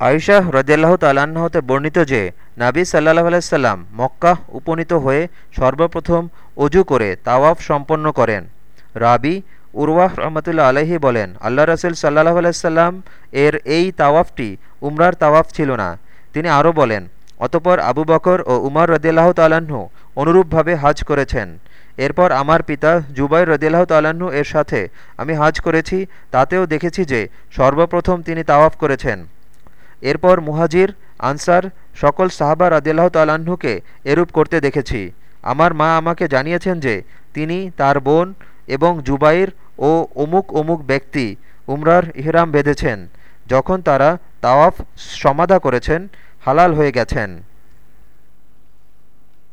আয়শাহ রদিয়াল্লাহ তাল্লাহ্ন বর্ণিত যে, নাবী সাল্লাহ আলাইসাল্লাম মক্কাহ উপনীত হয়ে সর্বপ্রথম অজু করে তাওয়াফ সম্পন্ন করেন। রাবি উরওয়াহ রহমতুল্লা আলহি বলেন আল্লাহ রসুল সাল্লাহ আলাইসাল্লাম এর এই তাওয়াফটি উমরার তাওয়াফ ছিল না। তিনি আরও বলেন, অতপর আবু বকর ও উমর রদিয়াল্লাহ তাল্লাহ্ন অনুরূপভাবে হাজ করেছেন। এরপর আমার পিতা জুবাই রদিয়াল্লাহ তাল্লাহ্ন এর সাথে আমি হাজ করেছি, তাতেও দেখেছি যে সর্বপ্রথম তিনি তাওয়াফ করেছেন। এরপর মুহাজির, আনসার, সকল সাহাবা রাদিল্লাহ তাল্লাহ্নকে এরূপ করতে দেখেছি। আমার মা আমাকে জানিয়েছেন যে, তিনি তার বোন এবং জুবাইর ও অমুক অমুক ব্যক্তি উমরার ইহরাম বেঁধেছেন। যখন তারা তাওয়াফ সমাধা করেছেন, হালাল হয়ে গেছেন।